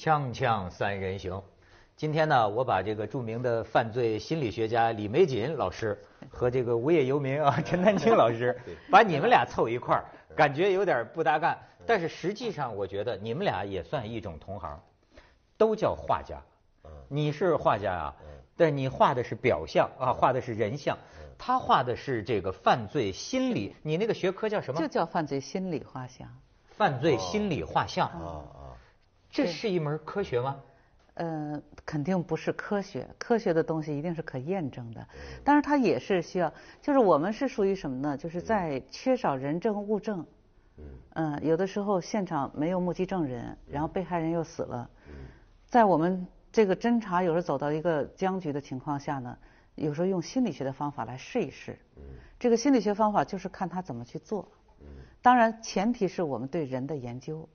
锵锵三人行，今天呢，我把这个著名的犯罪心理学家李玫瑾老师和这个无业游民啊 陈丹青老师，把你们俩凑一块儿，感觉有点不搭干，但是实际上我觉得你们俩也算一种同行，都叫画家。你是画家啊，但你画的是表象啊，画的是人像，他画的是这个犯罪心理。你那个学科叫什么？就叫犯罪心理画像。犯罪心理画像。啊啊。这是一门科学吗？呃，肯定不是科学。科学的东西一定是可验证的，但是它也是需要。就是我们是属于什么呢？就是在缺少人证物证。嗯。有的时候现场没有目击证人，然后被害人又死了。在我们这个侦查有时候走到一个僵局的情况下呢，有时候用心理学的方法来试一试。这个心理学方法就是看他怎么去做。当然，前提是我们对人的研究。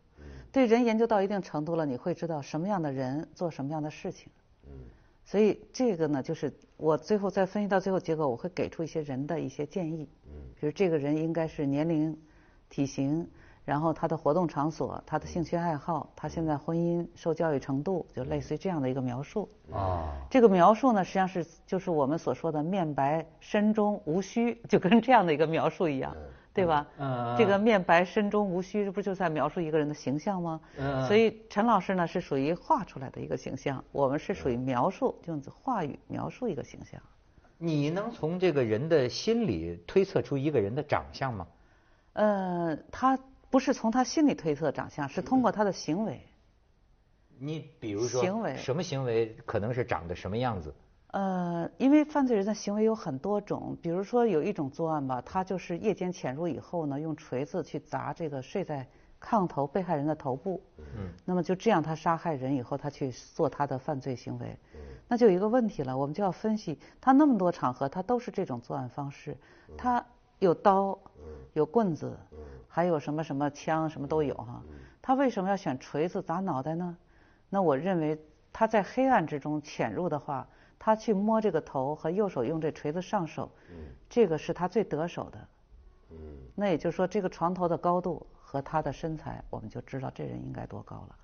对人研究到一定程度了，你会知道什么样的人做什么样的事情。嗯。所以这个呢，就是我最后再分析到最后结果，我会给出一些人的一些建议。嗯。比如这个人应该是年龄、体型，然后他的活动场所、他的兴趣爱好、他现在婚姻、受教育程度，就类似于这样的一个描述。啊。这个描述呢，实际上是就是我们所说的“面白身中无虚”，就跟这样的一个描述一样。对吧？嗯，这个面白身中无须，这不就在描述一个人的形象吗？嗯，所以陈老师呢是属于画出来的一个形象，我们是属于描述，用话语描述一个形象。你能从这个人的心里推测出一个人的长相吗？呃，他不是从他心里推测长相，是通过他的行为。你比如说，行为什么行为可能是长得什么样子？呃，因为犯罪人的行为有很多种，比如说有一种作案吧，他就是夜间潜入以后呢，用锤子去砸这个睡在炕头被害人的头部，嗯，那么就这样他杀害人以后，他去做他的犯罪行为，嗯，那就有一个问题了，我们就要分析他那么多场合他都是这种作案方式，他有刀，有棍子，还有什么什么枪什么都有哈，他为什么要选锤子砸脑袋呢？那我认为他在黑暗之中潜入的话。他去摸这个头和右手用这锤子上手，这个是他最得手的。那也就是说，这个床头的高度和他的身材，我们就知道这人应该多高了。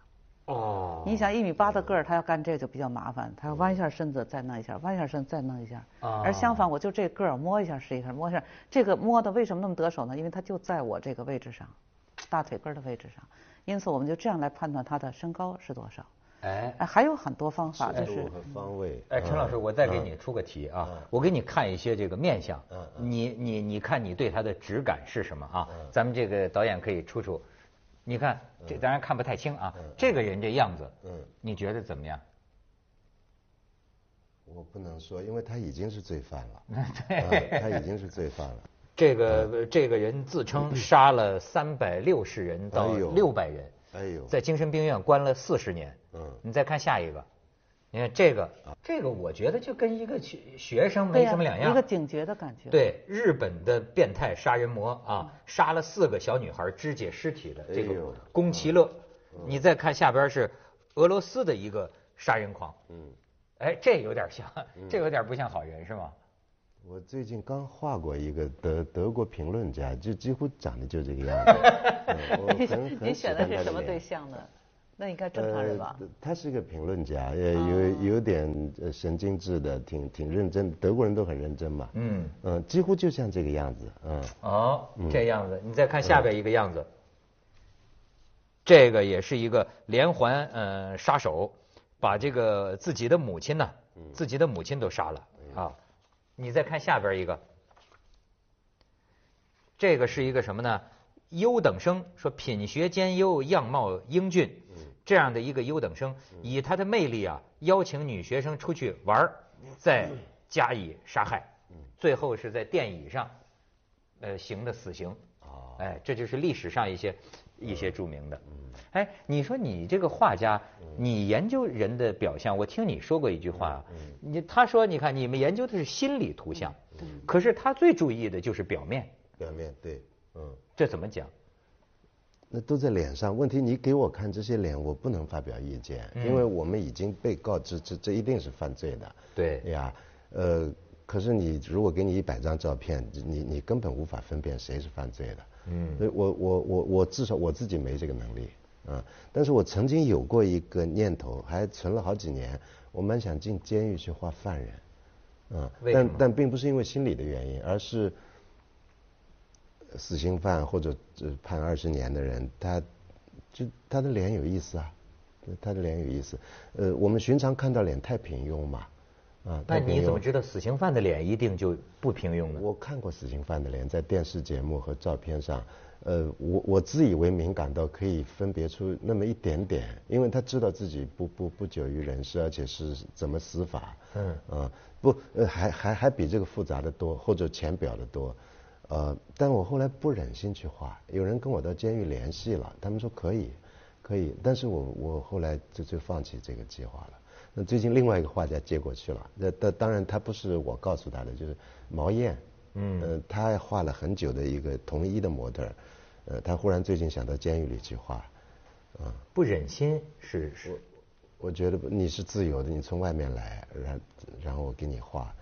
哦。你想一米八的个儿，他要干这就比较麻烦，他要弯一下身子再弄一下，弯一下身子再弄一下。而相反，我就这个儿摸一下试一下，摸一下这个摸的为什么那么得手呢？因为他就在我这个位置上，大腿根的位置上，因此我们就这样来判断他的身高是多少。哎，还有很多方法，就是方位。哎，陈老师，我再给你出个题啊，我给你看一些这个面相，你你你看你对他的直感是什么啊？咱们这个导演可以出出，你看这当然看不太清啊，这个人这样子，嗯，你觉得怎么样？我不能说，因为他已经是罪犯了，对，他已经是罪犯了。这个这个人自称杀了三百六十人到六百人。哎呦，在精神病院关了四十年。嗯，你再看下一个，你看这个，这个我觉得就跟一个学学生没什么两样。一个警觉的感觉。对，日本的变态杀人魔啊，杀了四个小女孩肢解尸体的这个宫崎乐。你再看下边是俄罗斯的一个杀人狂。嗯，哎，这有点像，这有点不像好人是吗？我最近刚画过一个德德国评论家，就几乎长得就这个样子。你选的是什么对象呢？那应该正常人吧？他是一个评论家，也有有点神经质的，挺挺认真。德国人都很认真嘛。嗯嗯，几乎就像这个样子。嗯。哦，这样子。你再看下边一个样子，这个也是一个连环呃杀手，把这个自己的母亲呢，自己的母亲都杀了啊。你再看下边一个，这个是一个什么呢？优等生说品学兼优，样貌英俊，这样的一个优等生，以他的魅力啊，邀请女学生出去玩再加以杀害，最后是在电椅上，呃，行的死刑。哎，这就是历史上一些一些著名的。哎，你说你这个画家，你研究人的表象，我听你说过一句话，你他说你看你们研究的是心理图像，可是他最注意的就是表面。表面对，嗯，这怎么讲？那都在脸上，问题你给我看这些脸，我不能发表意见，因为我们已经被告知这这一定是犯罪的。对呀，呃，可是你如果给你一百张照片，你你根本无法分辨谁是犯罪的。嗯，所以我我我我至少我自己没这个能力。嗯，但是我曾经有过一个念头，还存了好几年，我蛮想进监狱去画犯人，啊，但但并不是因为心理的原因，而是死刑犯或者判二十年的人，他就他的脸有意思啊，他的脸有意思，呃，我们寻常看到脸太平庸嘛。啊，那你怎么知道死刑犯的脸一定就不平庸呢？我看过死刑犯的脸，在电视节目和照片上，呃，我我自以为敏感到可以分别出那么一点点，因为他知道自己不不不久于人世，而且是怎么死法，嗯，啊，不，呃，还还还比这个复杂的多，或者浅表的多，呃，但我后来不忍心去画，有人跟我到监狱联系了，他们说可以，可以，但是我我后来就就放弃这个计划了。那最近另外一个画家接过去了，那当当然他不是我告诉他的，就是毛燕，嗯，他画了很久的一个同一的模特，呃，他忽然最近想到监狱里去画，啊，不忍心是是，我觉得你是自由的，你从外面来，然然后我给你画，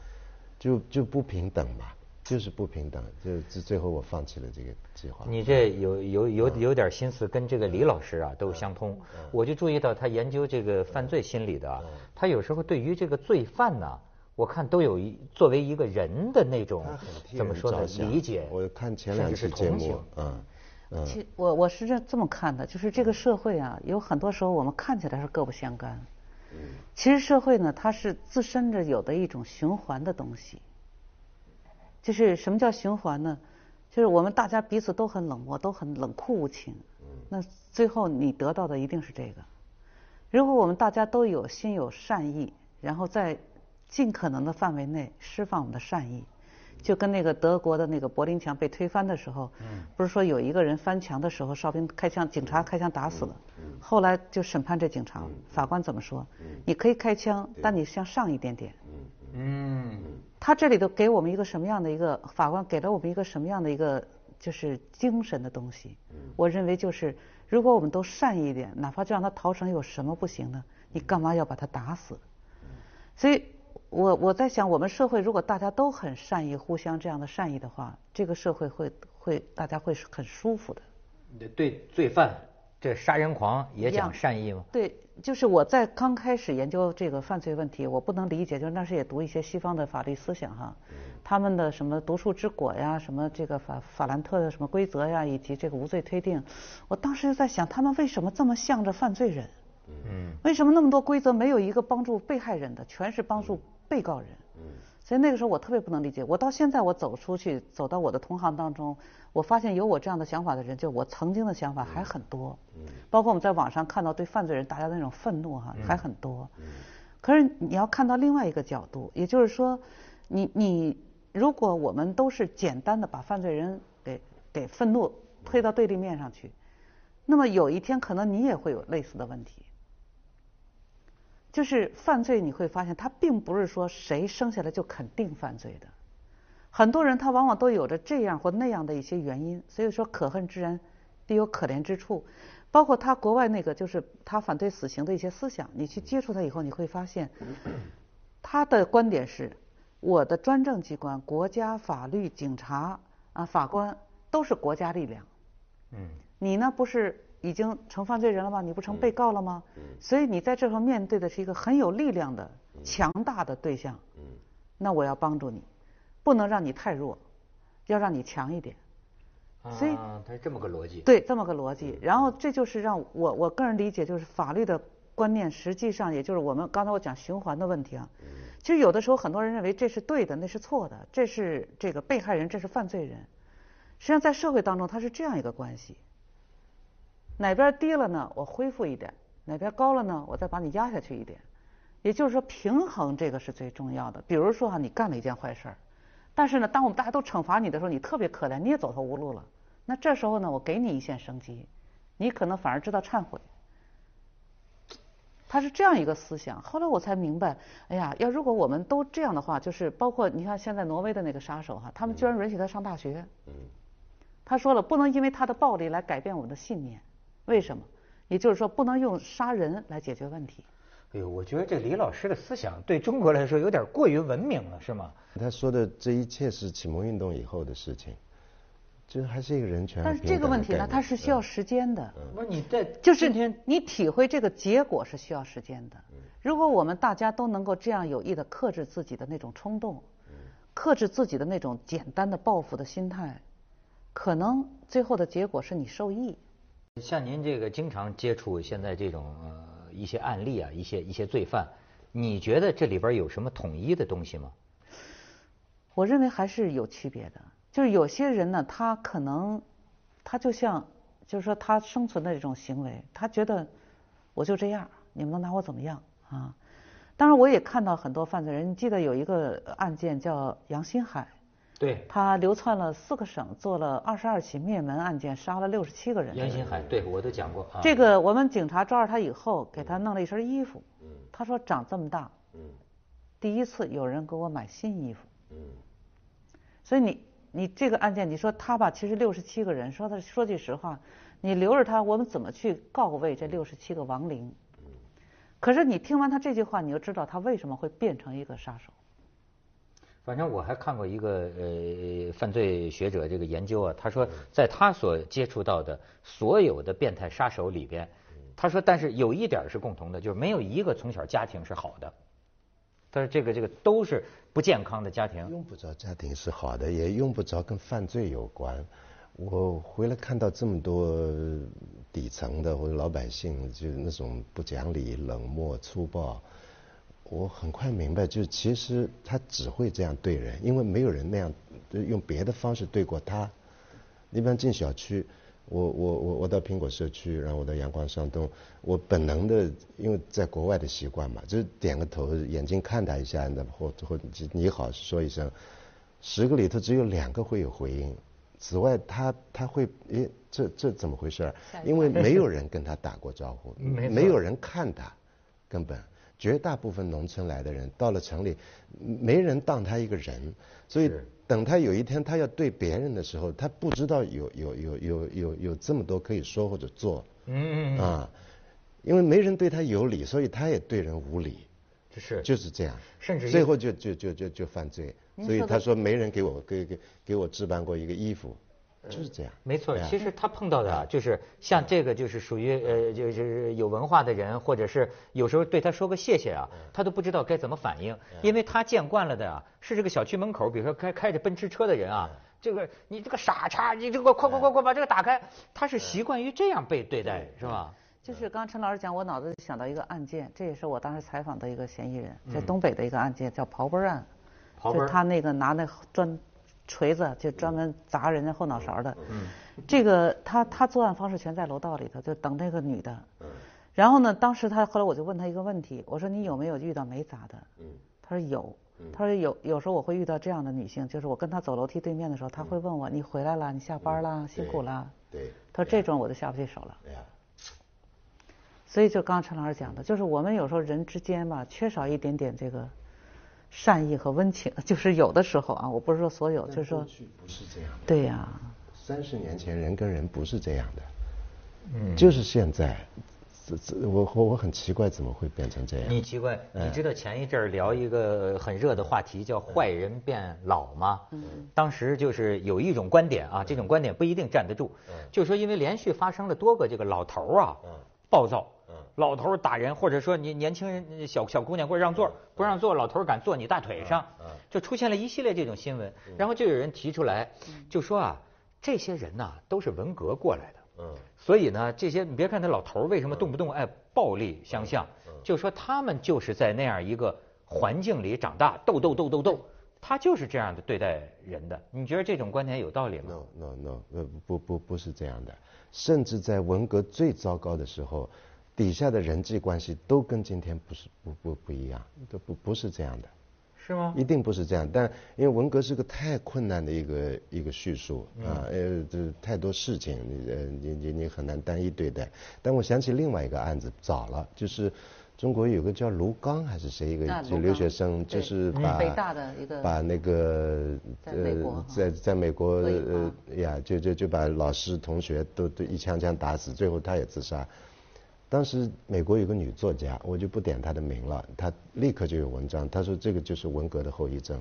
就就不平等嘛。就是不平等，就最最后我放弃了这个计划。你这有有有有点心思，跟这个李老师啊都相通。我就注意到他研究这个犯罪心理的，他有时候对于这个罪犯呢，我看都有一作为一个人的那种怎么说呢理解。我看前两期节目，嗯嗯。其我我是这这么看的，就是这个社会啊，有很多时候我们看起来是各不相干，其实社会呢，它是自身着有的一种循环的东西。就是什么叫循环呢？就是我们大家彼此都很冷漠，都很冷酷无情。那最后你得到的一定是这个。如果我们大家都有心有善意，然后在尽可能的范围内释放我们的善意，就跟那个德国的那个柏林墙被推翻的时候，不是说有一个人翻墙的时候，哨兵开枪，警察开枪打死了。后来就审判这警察，法官怎么说？你可以开枪，但你向上一点点。嗯。他这里头给我们一个什么样的一个法官给了我们一个什么样的一个就是精神的东西？我认为就是，如果我们都善意一点，哪怕就让他逃生，有什么不行呢？你干嘛要把他打死？所以，我我在想，我们社会如果大家都很善意，互相这样的善意的话，这个社会会会大家会是很舒服的。对罪犯，这杀人狂也讲善意吗？对。就是我在刚开始研究这个犯罪问题，我不能理解，就是那时也读一些西方的法律思想哈，他们的什么毒树之果呀，什么这个法法兰特的什么规则呀，以及这个无罪推定，我当时就在想，他们为什么这么向着犯罪人？嗯，为什么那么多规则没有一个帮助被害人的，全是帮助被告人？嗯，所以那个时候我特别不能理解。我到现在我走出去，走到我的同行当中。我发现有我这样的想法的人，就我曾经的想法还很多，嗯包括我们在网上看到对犯罪人大家的那种愤怒哈，还很多。嗯可是你要看到另外一个角度，也就是说，你你如果我们都是简单的把犯罪人给给愤怒推到对立面上去，那么有一天可能你也会有类似的问题。就是犯罪你会发现，他并不是说谁生下来就肯定犯罪的。很多人他往往都有着这样或那样的一些原因，所以说可恨之人必有可怜之处。包括他国外那个就是他反对死刑的一些思想，你去接触他以后，你会发现 他的观点是：我的专政机关、国家、法律、警察啊、法官都是国家力量。嗯。你呢？不是已经成犯罪人了吗？你不成被告了吗？嗯。所以你在这方面对的是一个很有力量的、强大的对象。嗯。那我要帮助你。不能让你太弱，要让你强一点。所以它是这么个逻辑。对，这么个逻辑。然后这就是让我我个人理解，就是法律的观念，实际上也就是我们刚才我讲循环的问题啊。其实有的时候很多人认为这是对的，那是错的，这是这个被害人，这是犯罪人。实际上在社会当中，它是这样一个关系：哪边低了呢，我恢复一点；哪边高了呢，我再把你压下去一点。也就是说，平衡这个是最重要的。比如说哈，你干了一件坏事儿。但是呢，当我们大家都惩罚你的时候，你特别可怜，你也走投无路了。那这时候呢，我给你一线生机，你可能反而知道忏悔。他是这样一个思想。后来我才明白，哎呀，要如果我们都这样的话，就是包括你看现在挪威的那个杀手哈，他们居然允许他上大学。嗯。他说了，不能因为他的暴力来改变我们的信念。为什么？也就是说，不能用杀人来解决问题。哎呦，我觉得这李老师的思想对中国来说有点过于文明了，是吗？他说的这一切是启蒙运动以后的事情，这还是一个人权。但是这个问题呢，它是需要时间的。不是你在就是你体会这个结果是需要时间的。如果我们大家都能够这样有意的克制自己的那种冲动，克制自己的那种简单的报复的心态，可能最后的结果是你受益。像您这个经常接触现在这种呃一些案例啊，一些一些罪犯，你觉得这里边有什么统一的东西吗？我认为还是有区别的。就是有些人呢，他可能他就像，就是说他生存的这种行为，他觉得我就这样，你们能拿我怎么样啊？当然，我也看到很多犯罪人。你记得有一个案件叫杨新海，对，他流窜了四个省，做了二十二起灭门案件，杀了六十七个人。袁新海，对我都讲过。这个我们警察抓着他以后，给他弄了一身衣服。嗯。他说长这么大，嗯，第一次有人给我买新衣服。嗯。所以你。你这个案件，你说他吧，其实六十七个人，说他说句实话，你留着他，我们怎么去告慰这六十七个亡灵？可是你听完他这句话，你就知道他为什么会变成一个杀手。反正我还看过一个呃犯罪学者这个研究啊，他说在他所接触到的所有的变态杀手里边，他说但是有一点是共同的，就是没有一个从小家庭是好的。他说这个这个都是。不健康的家庭，用不着家庭是好的，也用不着跟犯罪有关。我回来看到这么多底层的或者老百姓，就那种不讲理、冷漠、粗暴，我很快明白，就是其实他只会这样对人，因为没有人那样用别的方式对过他。一般进小区。我我我我到苹果社区，然后我到阳光上东，我本能的，因为在国外的习惯嘛，就是点个头，眼睛看他一下，那或或你好说一声，十个里头只有两个会有回应，此外他他会诶这这怎么回事？因为没有人跟他打过招呼，没有人看他，根本绝大部分农村来的人到了城里，没人当他一个人，所以。等他有一天他要对别人的时候，他不知道有有有有有有这么多可以说或者做，嗯啊，因为没人对他有理，所以他也对人无理，是。就是这样，甚至最后就就就就就犯罪，所以他说没人给我给给给我置办过一个衣服。就是这样，没错。其实他碰到的啊，就是像这个，就是属于呃，就是有文化的人，或者是有时候对他说个谢谢啊，他都不知道该怎么反应，因为他见惯了的啊，是这个小区门口，比如说开开着奔驰车的人啊，这个你这个傻叉，你这个快快快快把这个打开，他是习惯于这样被对待，是吧？就是刚刚陈老师讲，我脑子里想到一个案件，这也是我当时采访的一个嫌疑人，在东北的一个案件，叫刨奔案，就他那个拿那砖。锤子就专门砸人家后脑勺的，这个他他作案方式全在楼道里头，就等那个女的。然后呢，当时他后来我就问他一个问题，我说你有没有遇到没砸的？他说有，他说有有时候我会遇到这样的女性，就是我跟她走楼梯对面的时候，他会问我你回来了，你下班了，辛苦了。对。他说这种我就下不去手了。所以就刚刚陈老师讲的，就是我们有时候人之间吧，缺少一点点这个。善意和温情，就是有的时候啊，我不是说所有，就是说，不是这样。对呀。三十年前人跟人不是这样的，嗯，就是现在，这这我我我很奇怪怎么会变成这样。你奇怪？你知道前一阵儿聊一个很热的话题叫“坏人变老”吗？嗯。当时就是有一种观点啊，这种观点不一定站得住，就是说因为连续发生了多个这个老头啊，暴躁。老头打人，或者说你年轻人小小姑娘或者让座不让座，老头敢坐你大腿上，就出现了一系列这种新闻。然后就有人提出来，就说啊，这些人呐都是文革过来的，嗯，所以呢，这些你别看他老头为什么动不动爱暴力相向，就说他们就是在那样一个环境里长大，斗斗斗斗斗，他就是这样的对待人的。你觉得这种观点有道理吗？No no no，呃不不不是这样的，甚至在文革最糟糕的时候。底下的人际关系都跟今天不是不不不一样，都不不是这样的，是吗？一定不是这样。但因为文革是个太困难的一个一个叙述啊，呃，这太多事情，你呃你你你很难单一对待。但我想起另外一个案子，早了，就是中国有个叫卢刚还是谁一个就留学生，就是把北大的一个把那个呃在在美国呃呀，就就就把老师同学都都一枪枪打死，最后他也自杀。当时美国有个女作家，我就不点她的名了，她立刻就有文章，她说这个就是文革的后遗症。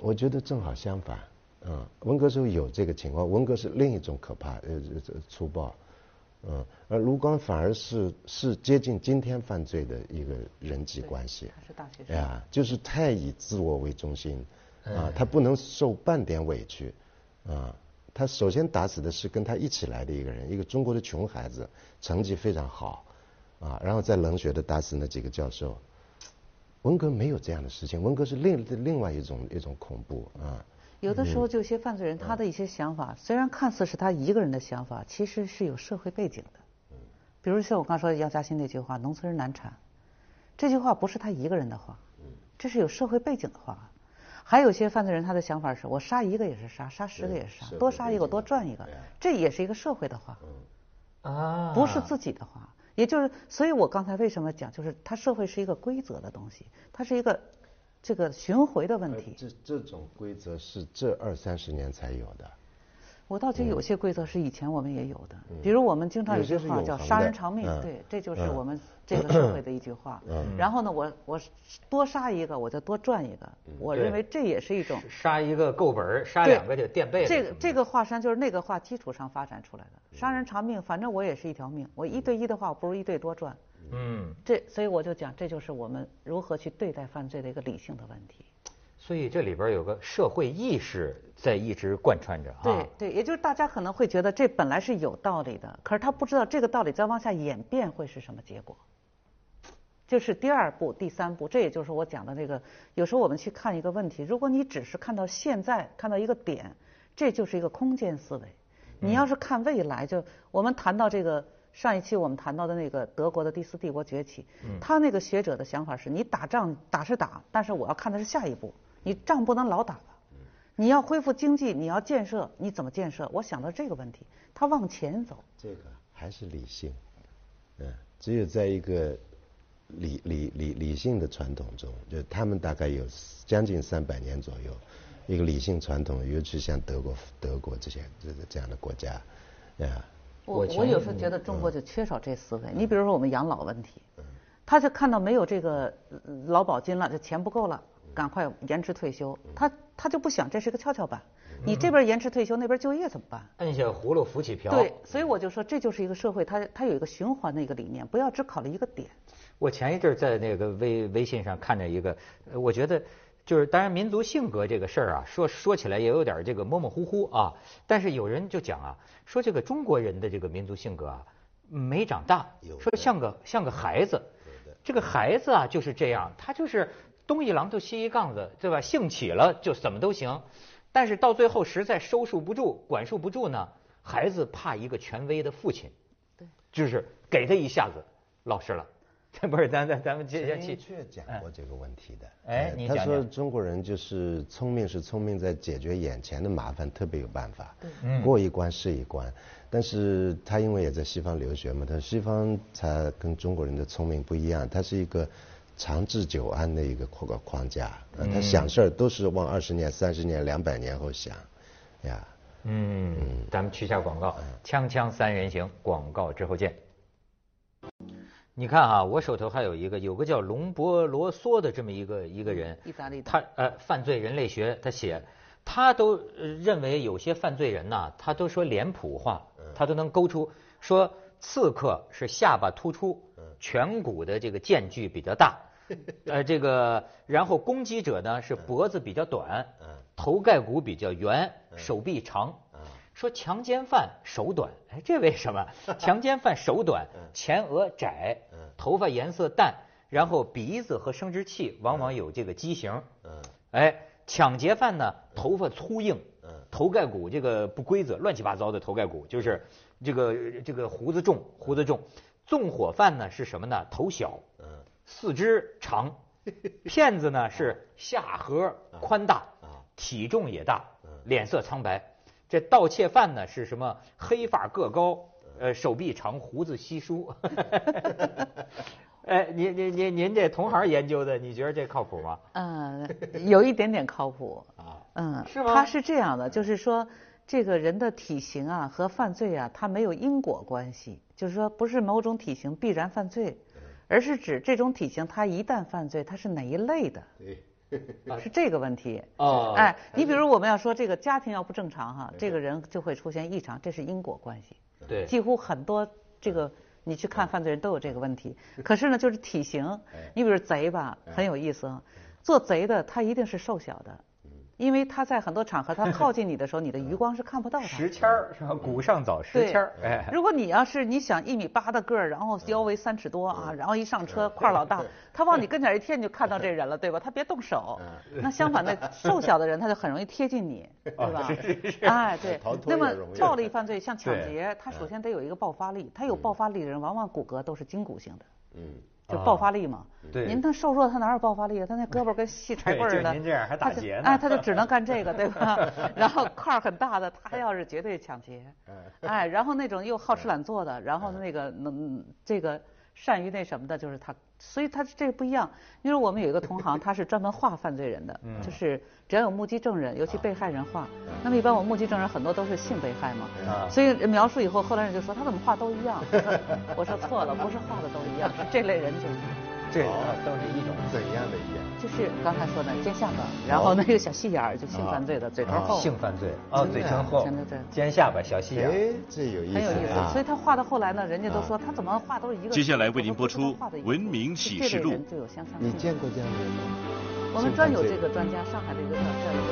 我觉得正好相反，嗯，文革时候有这个情况，文革是另一种可怕，呃，这粗暴，嗯，而卢刚反而是是接近今天犯罪的一个人际关系。他是大学生。呀，就是太以自我为中心，啊，他不能受半点委屈，啊，他首先打死的是跟他一起来的一个人，一个中国的穷孩子，成绩非常好，啊，然后再冷血的打死那几个教授。文革没有这样的事情，文革是另另外一种一种恐怖啊。有的时候，就一些犯罪人，他的一些想法，虽然看似是他一个人的想法，其实是有社会背景的。比如像我刚说的姚嘉欣那句话“农村人难产”，这句话不是他一个人的话，这是有社会背景的话。还有些犯罪人，他的想法是我杀一个也是杀，杀十个也是杀，多杀一个我多赚一个，这也是一个社会的话，啊，不是自己的话。也就是，所以我刚才为什么讲，就是它社会是一个规则的东西，它是一个这个巡回的问题。这这种规则是这二三十年才有的。我倒觉得有些规则是以前我们也有的，比如我们经常有句话叫“杀人偿命”，对，这就是我们这个社会的一句话。然后呢，我我多杀一个，我就多赚一个。我认为这也是一种杀一个够本杀两个就垫背。这个这个华山就是那个话基础上发展出来的，“杀人偿命”，反正我也是一条命，我一对一的话，我不如一对多赚。嗯，这所以我就讲，这就是我们如何去对待犯罪的一个理性的问题。所以这里边有个社会意识在一直贯穿着啊。对对，也就是大家可能会觉得这本来是有道理的，可是他不知道这个道理再往下演变会是什么结果。就是第二步、第三步，这也就是我讲的那个。有时候我们去看一个问题，如果你只是看到现在，看到一个点，这就是一个空间思维。你要是看未来，就我们谈到这个上一期我们谈到的那个德国的第四帝国崛起，他那个学者的想法是你打仗打是打，但是我要看的是下一步。你仗不能老打了，你要恢复经济，你要建设，你怎么建设？我想到这个问题，他往前走。这个还是理性，嗯，只有在一个理理理理性的传统中，就他们大概有将近三百年左右，一个理性传统，尤其像德国德国这些这这样的国家，啊。我我有时候觉得中国就缺少这思维。你比如说我们养老问题，他就看到没有这个劳保金了，这钱不够了。赶快延迟退休，他他就不想这是个跷跷板，你这边延迟退休，那边就业怎么办？摁下葫芦浮起瓢。对，所以我就说这就是一个社会，它它有一个循环的一个理念，不要只考虑一个点。我前一阵在那个微微信上看着一个，我觉得就是当然民族性格这个事儿啊，说说起来也有点这个模模糊糊啊，但是有人就讲啊，说这个中国人的这个民族性格啊没长大，说像个像个孩子，这个孩子啊就是这样，他就是。东一榔头西一杠子，对吧？兴起了就怎么都行，但是到最后实在收束不住、管束不住呢，孩子怕一个权威的父亲，对，就是给他一下子，老实了。这不是咱咱咱们接下去确讲过这个问题的。哎，他说中国人就是聪明是聪明在解决眼前的麻烦，特别有办法，嗯过一关是一关。但是他因为也在西方留学嘛，他西方他跟中国人的聪明不一样，他是一个。长治久安的一个框框架，他想事儿都是往二十年、三十年、两百年后想，呀。嗯，咱们去下广告，锵锵三人行，广告之后见。你看啊，我手头还有一个，有个叫隆博罗梭的这么一个一个人，意大利的，他呃犯罪人类学，他写，他都认为有些犯罪人呐，他都说脸谱化，他都能勾出说刺客是下巴突出，颧骨的这个间距比较大。呃，这个，然后攻击者呢是脖子比较短，头盖骨比较圆，手臂长。说强奸犯手短，哎，这为什么？强奸犯手短，前额窄，头发颜色淡，然后鼻子和生殖器往往有这个畸形。哎，抢劫犯呢，头发粗硬，头盖骨这个不规则，乱七八糟的头盖骨，就是这个这个胡子重，胡子重。纵火犯呢是什么呢？头小。四肢长，骗子呢是下颌宽大，体重也大，脸色苍白。这盗窃犯呢是什么？黑发个高，呃，手臂长，胡子稀疏。哎，您您您您这同行研究的，你觉得这靠谱吗？嗯，有一点点靠谱啊。嗯，是吗？他是这样的，就是说，这个人的体型啊和犯罪啊，它没有因果关系，就是说，不是某种体型必然犯罪。而是指这种体型，他一旦犯罪，他是哪一类的？对，是 这个问题。哦哎，你比如我们要说这个家庭要不正常哈，这个人就会出现异常，这是因果关系。对，几乎很多这个你去看犯罪人都有这个问题。可是呢，就是体型，哎你比如贼吧，很有意思啊。做贼的他一定是瘦小的，因为他在很多场合他 靠近你的时候，你的余光是看不到的石。签儿是吧？古上早石对签儿，哎，如果你要是你想一米八的个儿，然后腰围三尺多啊，然后一上车块儿老大，他往你跟前一贴，你就看到这人了，对吧？他别动手。那相反的，瘦小的人他就很容易贴近你，对吧？哎，对那么暴力犯罪像抢劫，他首先得有一个爆发力，他有爆发力的人往往骨骼都是筋骨性的。嗯，就爆发力嘛。对您他瘦弱，他哪有爆发力啊？他那胳膊跟细柴棍儿似的。就您这样还打劫呢哎，他就只能干这个，对吧？然后块儿很大的，他要是绝对抢劫。哎，然后那种又好吃懒做的，然后那个能这个善于那什么的，就是他，所以他这个不一样。因为我们有一个同行，他是专门画犯罪人的，嗯就是只要有目击证人，尤其被害人画。那么一般我目击证人很多都是性被害嘛，啊所以描述以后，后来人就说他怎么画都一样。我说我说错了，不是画的都一样，是这类人就是。这啊都是一种怎样的一样？就是刚才说的尖下巴，然后那个小细眼儿，就性犯罪的嘴唇厚，性犯罪啊嘴唇厚真的对，尖下巴，小细眼儿。哎，这有意思很有意思。所以他画到后来呢，人家都说他怎么画都是一个。接下来为您播出文明启示录。你见过这样的人吗？我们专有这个专家，上海的一个叫叫